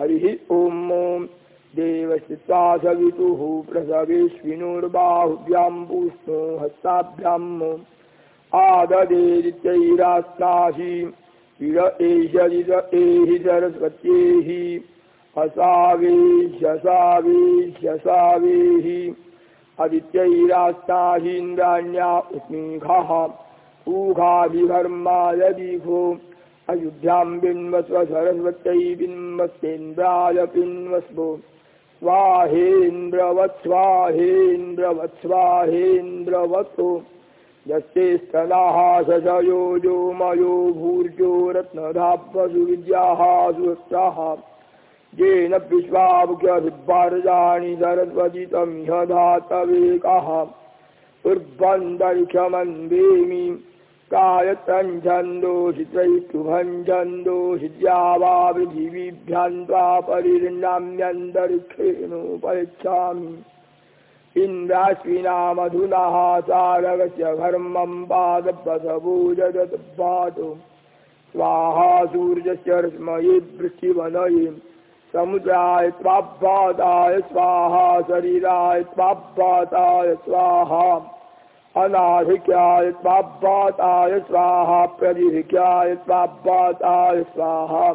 हरिः ॐ देवश्चित्वा सवितुः प्रसवेश्विनोर्बाहुभ्यां पूष्णो हस्ताभ्याम् आददेदित्यैरास्ताहि इद एषदिद एहि सरस्वत्येहि हसावेह्यसावेह्यसावेहि अदित्यैरास्ताहीन्द्राण्या उस्मीघः ऊघाभिघर्माय दीघो अयोध्यां बिन्वस्व सरस्वत्यै बिन्वस्तेन्द्राय बिन्वस्वो स्वाहेन्द्रवत् स्वाहेन्द्रवत् यस्ते स्तनाः सशयो जो मयो भूर्जो रत्नधापसुविद्याः सुवृत्ताः येन विश्वामुख्यभिर्वार्जानि सरस्वतितमिह धातवेकः कायतं छन्दो हितैस्तुभं छन्दो हित्यावाभिजीविभ्यां त्वा परिच्छामि इन्द्राश्विना मधुनः तारकस्य घर्मं पादपसवो स्वाहा सूर्यस्य रश्मये वृष्टिवनये, समुद्राय त्वाभ्याताय स्वाहा, शरीराय त्वाभ्याताय स्वाहा। अनाधिक्याय स्वाभ्याताय स्वाहा प्रतिधिक्याय स्वाभ्याताय स्वाहा।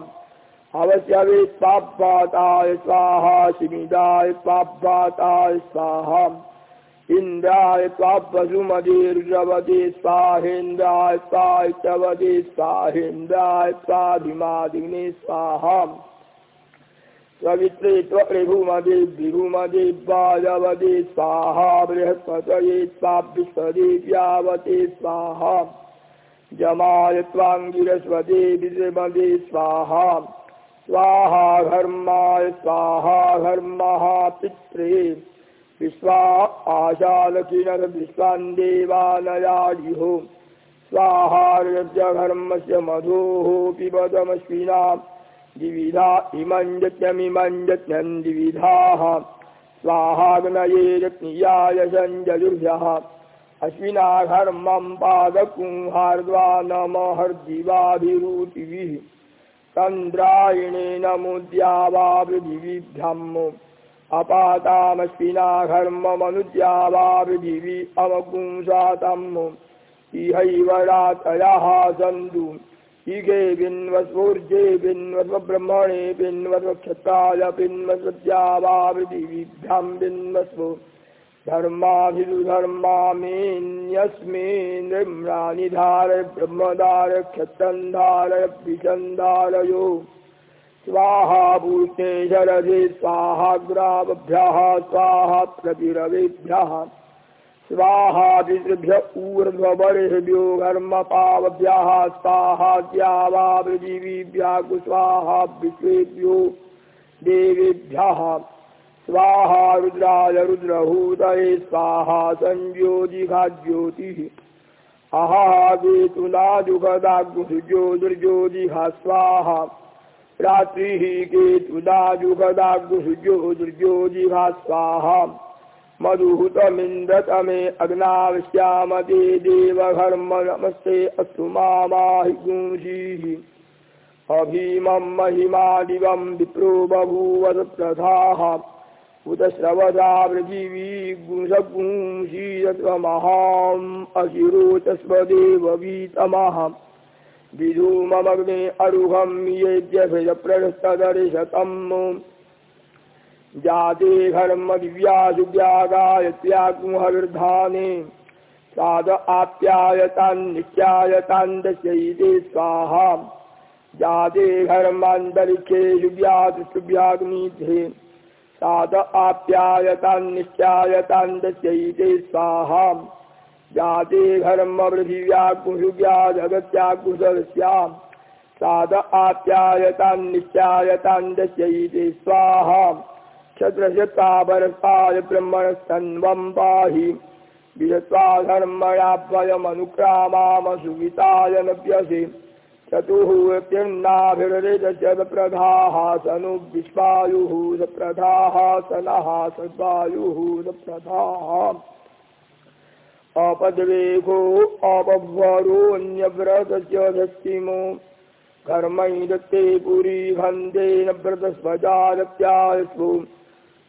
अवश्यवे स्वाभ्याताय स्वाहा शिमिदाय स्वाभ्याताय स्वाहा। इन्द्राय स्वापशुमतिर्जवति स्वाहेन्द्राय स्वायचवति स्वाहेन्द्राय स्वाभिमादिने स्वाहा सवित्रे त्वरिभुमदे विभुमदे वाजवदे स्वाहा बृहस्पतये स्वाभिस्वदेव्यावते स्वाहा। जमाय त्वाङ्गिरस्वदे विजमदे स्वाहा। स्वाहा घर्माय, स्वाहा घर्मः पित्रे विश्वा आशालकिनरविश्वान् देवानयाजिहो स्वाहार्यस्य घर्मस्य मधोः पिबदमश्विनाम् द्विविधा इमं यज्ञमिमं यज्ञं द्विविधाः स्वाहाग्नये यज्ञियाय सञ्जयुर्भ्यः अश्विना घर्मं पादकुंहार्द्वा नमहर्दिवाभिरुचिभिः चन्द्रायणे नमोद्यावा पृथिवीभ्यम् अपातामश्विना घर्ममनुद्यावा पृथिवी अवपुंसातम्। इहैव रातयः सन्तु ईगे बिन्वस्फूर्जे बिन्वस्ब्रह्मणे बिन्वस्क्षत्राय बिन्वस्यावाभृथिवीभ्यां बिन्वस्फो धर्माभिधर्मामेन्यस्मे नृम्राणि धारय ब्रह्मदार क्षत्रं धारय भीषं धारयो स्वाहा भूतेशरधे स्वाहा ग्रावभ्यः, स्वाहा स्वाहादिभ्य ऊर्धवर्भ्यो ऊर्ध्वर्भ्यो घर्म पावभ्या स्वाहाद्यावावृजीवीभ्या कुस्वाहा विश्वेभ्यो देवेभ्य। स्वाहा रुद्राय रुद्रभूत स्वाहा संज्योतिघा ज्योतिः अहा केतुलाजुगदागुहृज्योतिर्ज्योतिघा स्वाहा रात्रिः केतुलाजुगदागुहृज्योतिर्ज्योतिघा स्वाहा मधुहुतमिन्द्रतमे अग्नावश्यामते देवघर्म नमस्ते अस्तु मामाहि गुंसीः अभीमं महिमादिवं विप्रो बभूव प्रथाः उत श्रवदा पृथिवी गुंसगुंसीयत्वमहाम् अशिरोचस्वदेव वीतमः विधूममग्ने अरुहं येद्यभिजप्रस्थदर्शतम् जाते घर्म दिव्यासुव्यागाय साध आप्यायता स्वाहा। जाते घर्मान्तरिक्षेषु साध साद आप्यायतान्नित्यायतान्दशैते स्वाहा। जाते घर्म पृथिव्यागुषु व्याजगत्यागुसस्या साद आप्यायतान्नित्यायतान्दशैते स्वाहा। क्षत्रशतावरसाय ब्रह्मणस्तन्वं पाहि विजत्वा धर्मणाभयमनुक्रामामसुविताय नव्यसे चतुः विश्वायुः सप्रधाः सनः सद्वायुः सप्रधाः। अपद्वेगो अपभ्वरोऽन्यव्रतस्य धस्तिमो कर्मै दत्ते पुरी खन्देन व्रतस्वजादत्यास्वो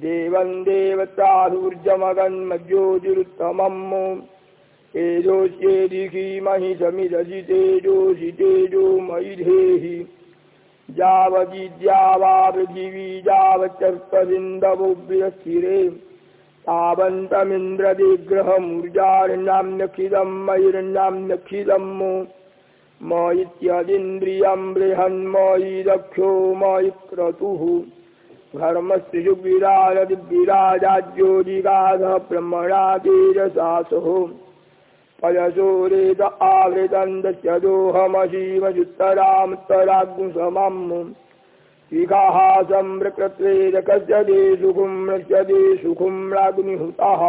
देवन् देवताधूर्जमगन्मज्योतिरुत्तमम् तेजोस्येदिखीमहि समिदसि तेजोषि तेजो मयि धेहि यावदिद्या वा पृथिवी यावच्चर्पदिन्दवो विरस्थिरे तावन्तमिन्द्रदिग्रहमूर्जार्णाम्यखिलं मयिर्णाम्यखिलम् म इत्यदिन्द्रियं बृहन्मयि दक्षो मयि क्रतुः घर्मस्त्रिजुग्विराजदिग्विराजाज्योतिगाधः ब्रह्मणा तेजसासुः पयसोरेत आवृतन्दस्य दोहमशीवजुत्तरामुत्तराग्निसमम् शिखाः सम्प्रकृत्वेदकस्य दे सुखुं नस्य दे सुखुं राज्ञिहुतः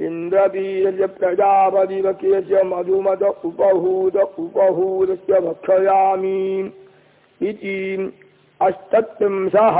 इन्द्रवीर्य प्रजापतिवक्यस्य मधुमत उपहूत उपहूतस्य भक्षयामि इति अष्टत्रिंशः